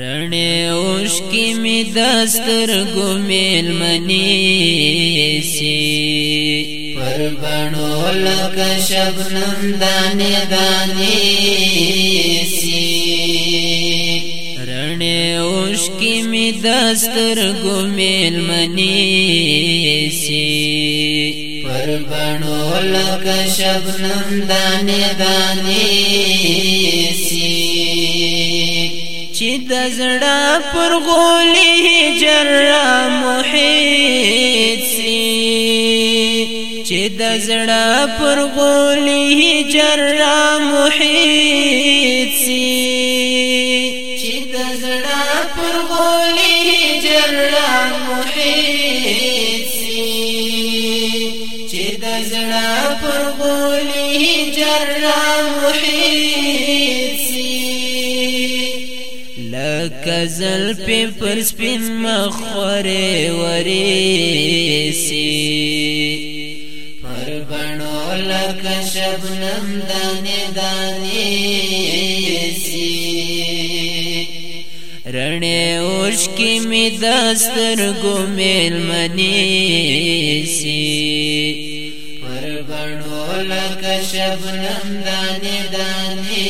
رڼې اوښکې می دستر ګمیل منی سي پر بڼو لکه شبنم دانه دانه سي رڼې اوښکې می دستر ګمیل منی سي پر بڼو لکه شبنم دانه دانه د زړه پر غولي جر محیط سي چې د زړه پر غولي جر محیط سي چې د زړه پر غولي جر محیط سي چې د زړه پر غولي جر محیط لکه زلپی پر سپین مخورې ورې سي پر بڼو لکه شبنم دانه دانه سي رڼې اوشکې می دستر ګومل منی سي پر بڼو لکه شبنم دانه دانه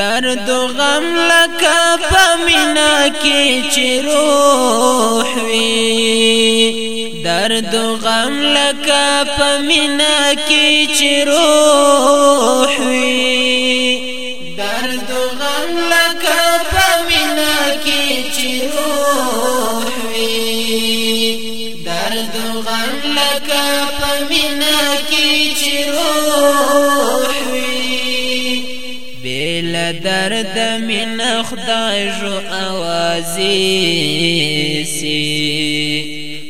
درد و غم لکا پمینا کی چی روح وی درد و غم لکا پمینا کی چی روح وی درد و غم لکا پمینا کی چی روح وی درد و غم لکا پمینا کی چی روح وی درد من خدای جو اوازی سی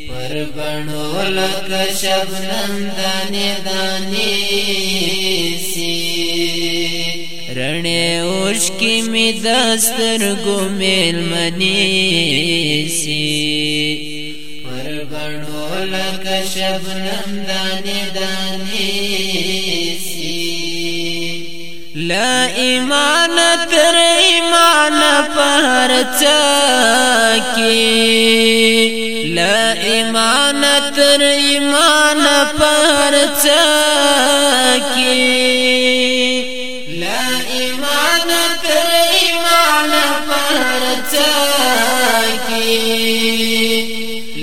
پر بڼو لک شبنم دانی دانی سی رڼه اوش کی می دستر ګمل منی سی پر بڼو لک شبنم دانی دانی ایمان تر ایمان پر چکی لا ایمان تر ایمان پر چکی لا ایمان تر ایمان پر چکی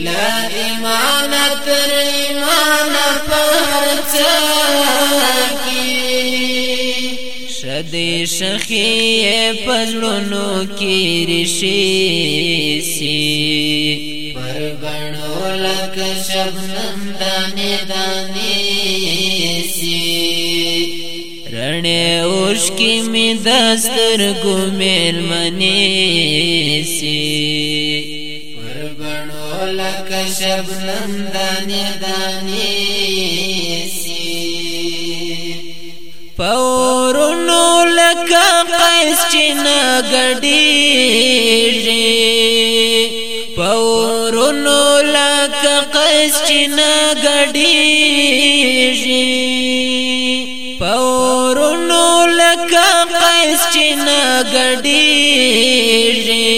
لا ایمان تر ایمان پر چکی دې شخي پزړونو کې رشي سي پر بڼو لک شبنم دانه دانه سي رڼه اوش کې می دستر ګمل منی سي پر بڼو لک شبنم دانه دانه کا قیس چن غډیږي پورونو لک قیس چن غډیږي پورونو لک قیس چن غډیږي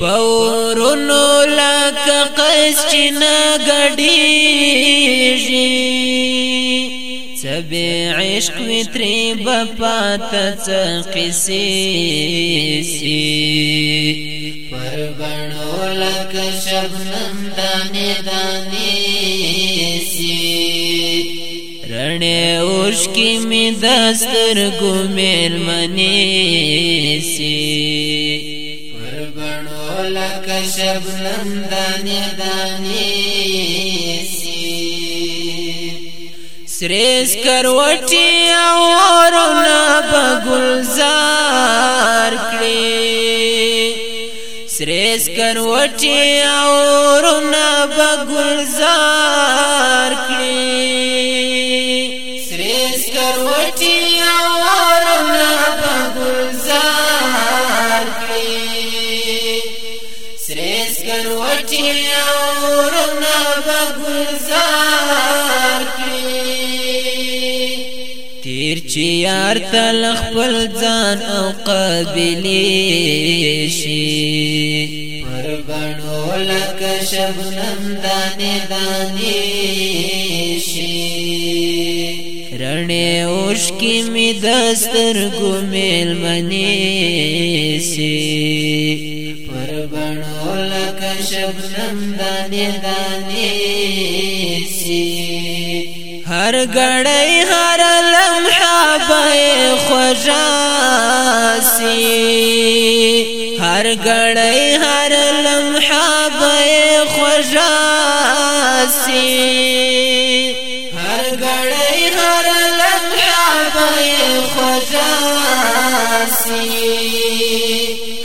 پورونو لک قیس چن غډیږي کبه عشق وتری بپات څ قصې سي پر بڼو لک شبنم دانه دانه سي رڼه اوش کی می دستر ګمل منی سي پر بڼو لک شبنم دانه دانه سریس کروٹی اورونا بگلزار کلی سریس کروٹی اورونا بگلزار کلی سریس کروٹی اورونا بگلزار کلی سریس کروٹی اورونا بگلزار کلی چې یار تل خپل ځان او قابلی شي پر بڼو لکه شبنم دانه دانه شي رڼې اوش کې می دستر ګمل منی شي پر بڼو لکه شبنم دانه دانه شي هر غړې هر لمحه خوژاسي هر غړی هر لمحه به خوژاسي هر غړی هر لمحه به خوژاسي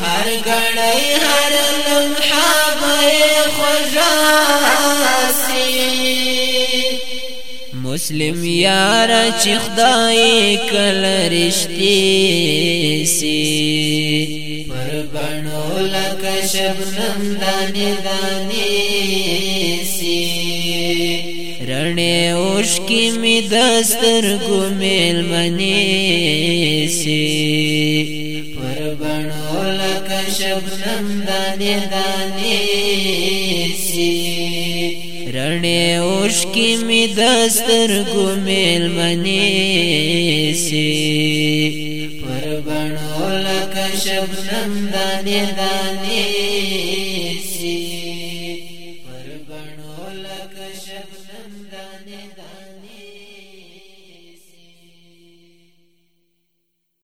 هر غړی هر لمحه به خوژاسي مسلم یار چې خدای کل رښتې سي پر بڼو لکه شبنم دانې دانې سي رڼې اوښکې مې دستر ګمل منې سي پر بڼو لکه شبنم دانې دانې سي رڼې اوښکې مې د سترګو میلمنې سي پر بڼو لکه شبنم دانې دانې سي